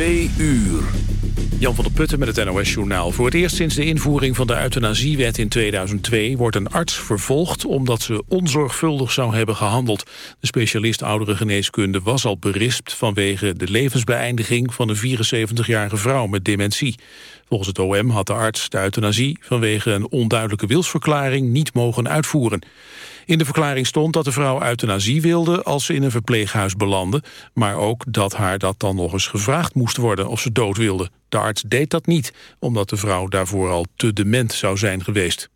Twee uur. Jan van der Putten met het NOS-journaal. Voor het eerst sinds de invoering van de euthanasiewet in 2002... wordt een arts vervolgd omdat ze onzorgvuldig zou hebben gehandeld. De specialist ouderengeneeskunde was al berispt... vanwege de levensbeëindiging van een 74-jarige vrouw met dementie. Volgens het OM had de arts de euthanasie vanwege een onduidelijke wilsverklaring niet mogen uitvoeren. In de verklaring stond dat de vrouw euthanasie wilde als ze in een verpleeghuis belandde, maar ook dat haar dat dan nog eens gevraagd moest worden of ze dood wilde. De arts deed dat niet, omdat de vrouw daarvoor al te dement zou zijn geweest.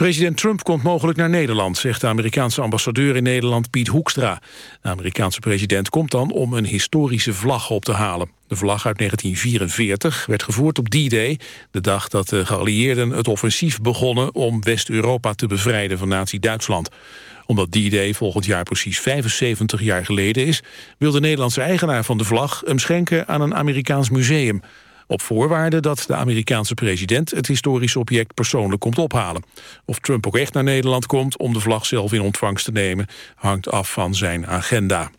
President Trump komt mogelijk naar Nederland, zegt de Amerikaanse ambassadeur in Nederland Piet Hoekstra. De Amerikaanse president komt dan om een historische vlag op te halen. De vlag uit 1944 werd gevoerd op D-Day, de dag dat de geallieerden het offensief begonnen om West-Europa te bevrijden van nazi-Duitsland. Omdat D-Day volgend jaar precies 75 jaar geleden is, wil de Nederlandse eigenaar van de vlag hem schenken aan een Amerikaans museum. Op voorwaarde dat de Amerikaanse president het historische object persoonlijk komt ophalen. Of Trump ook echt naar Nederland komt om de vlag zelf in ontvangst te nemen, hangt af van zijn agenda.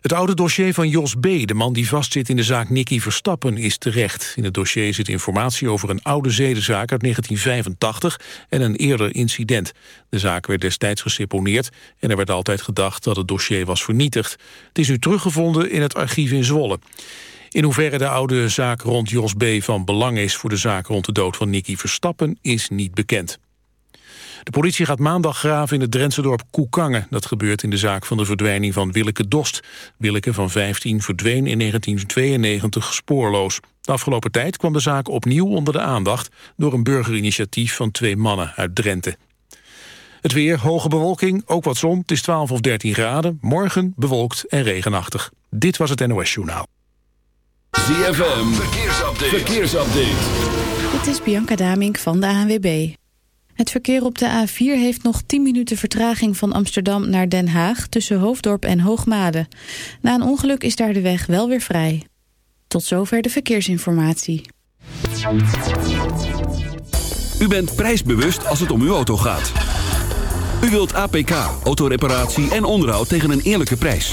Het oude dossier van Jos B., de man die vastzit in de zaak Nicky Verstappen, is terecht. In het dossier zit informatie over een oude zedenzaak uit 1985 en een eerder incident. De zaak werd destijds geseponeerd en er werd altijd gedacht dat het dossier was vernietigd. Het is nu teruggevonden in het archief in Zwolle. In hoeverre de oude zaak rond Jos B. van belang is voor de zaak rond de dood van Nicky Verstappen is niet bekend. De politie gaat maandag graven in het Drentse dorp Koekangen. Dat gebeurt in de zaak van de verdwijning van Willeke Dost. Willeke van 15 verdween in 1992 spoorloos. De afgelopen tijd kwam de zaak opnieuw onder de aandacht... door een burgerinitiatief van twee mannen uit Drenthe. Het weer, hoge bewolking, ook wat zon. Het is 12 of 13 graden. Morgen bewolkt en regenachtig. Dit was het NOS Journaal. ZFM, verkeersupdate. verkeersupdate. Dit is Bianca Damink van de ANWB. Het verkeer op de A4 heeft nog 10 minuten vertraging van Amsterdam naar Den Haag... tussen Hoofddorp en Hoogmade. Na een ongeluk is daar de weg wel weer vrij. Tot zover de verkeersinformatie. U bent prijsbewust als het om uw auto gaat. U wilt APK, autoreparatie en onderhoud tegen een eerlijke prijs.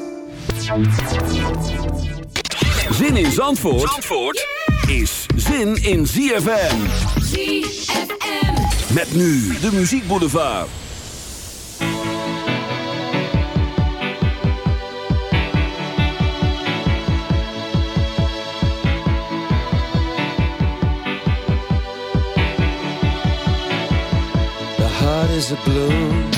Zin in Zandvoort, Zandvoort is zin in ZFM. ZFM. Met nu de Muziek Boulevard. The heart is a blue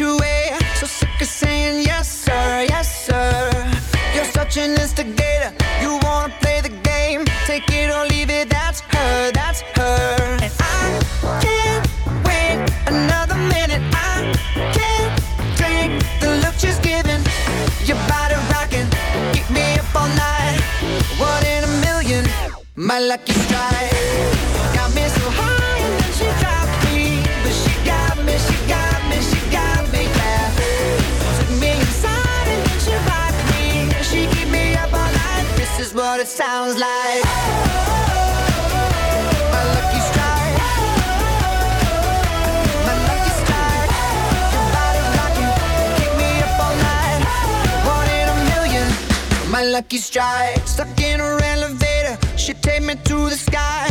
your way. So sick of saying yes, sir, yes, sir. You're such an instigator. You wanna play the game. Take it or leave it. That's her, that's her. And I can't wait another minute. I can't the look she's giving. Keep me up all night. One in a million. My lucky strike. is what it sounds like. My lucky strike. My lucky strike. Your body rocking. Keep me up all night. One in a million. My lucky strike. Stuck in her elevator. She take me to the sky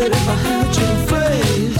But if I had your face,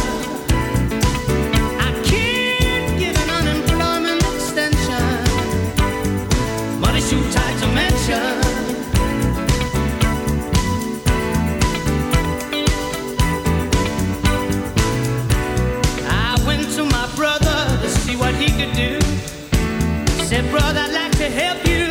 brother, I'd like to help you.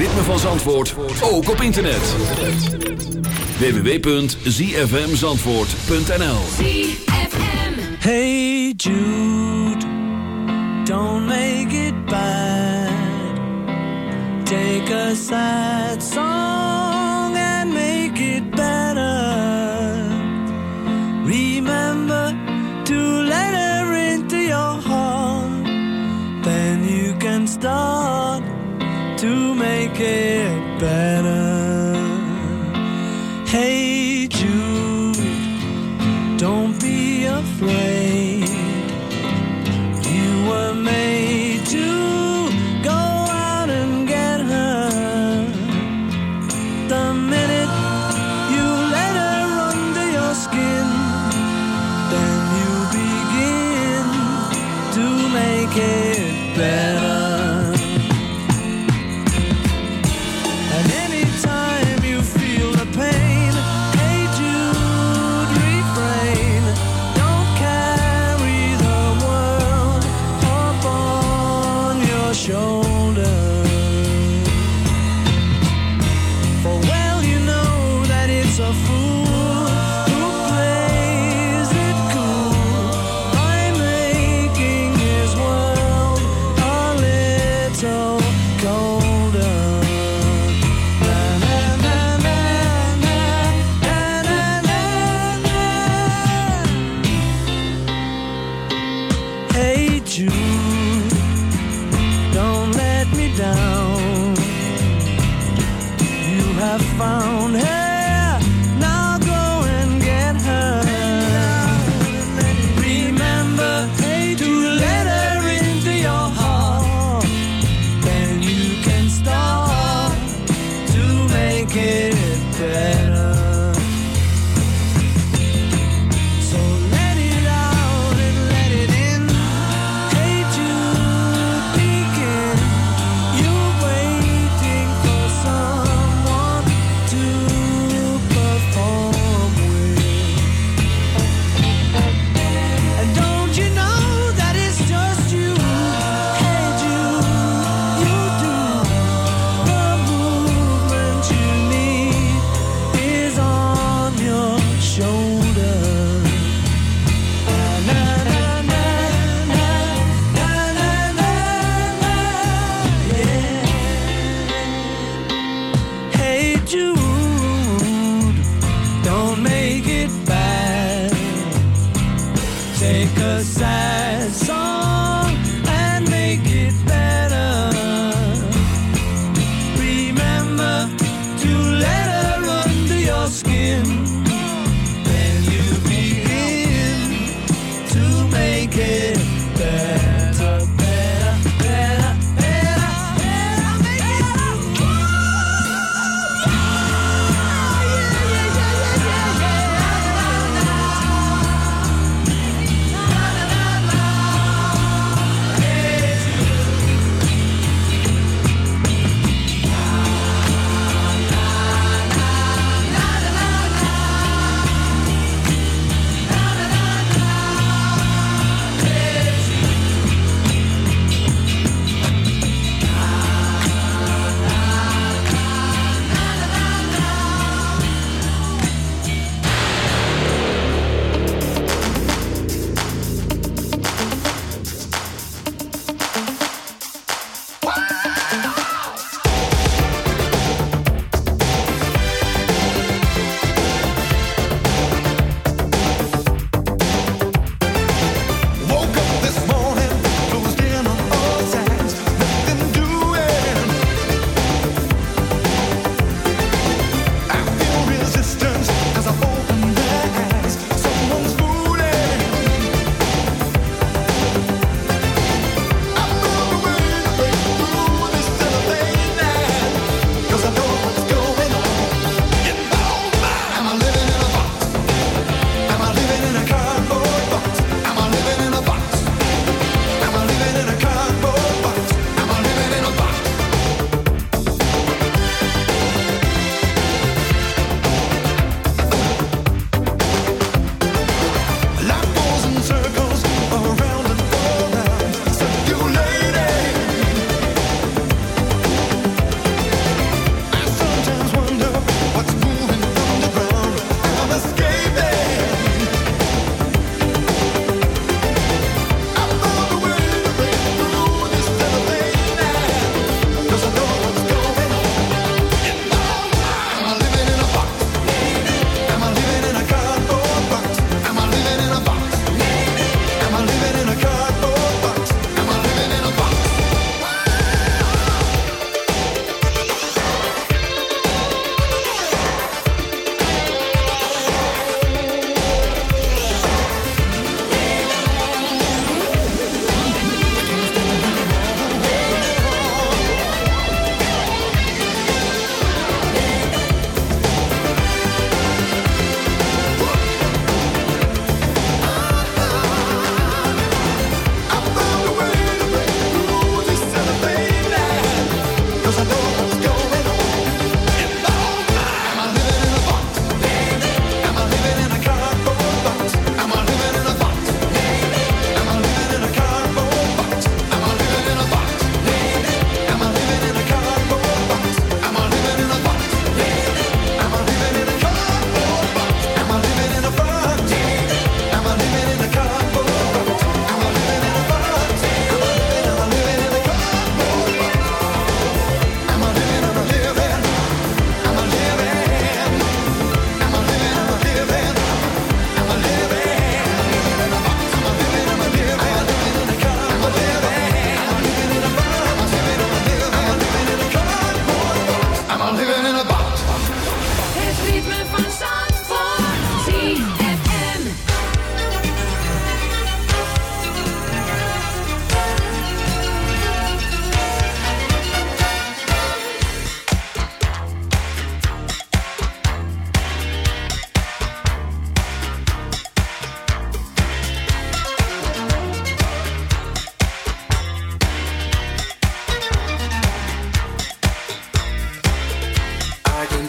ritme van Zandvoort ook op internet. www.zfmzandvoort.nl Hey Jude, don't make it bad. Take a sad song and make it better. Remember to let her into your heart. Then you can start. get better. Hey. You don't let me down. You have found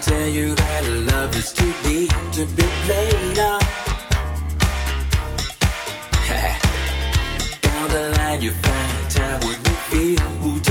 tell you that love is too deep to be played out. Down the line, you find out what you feel.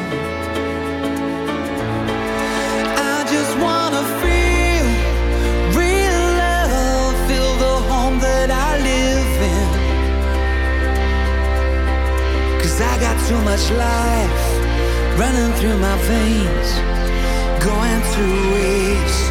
Too much life running through my veins, going to waste.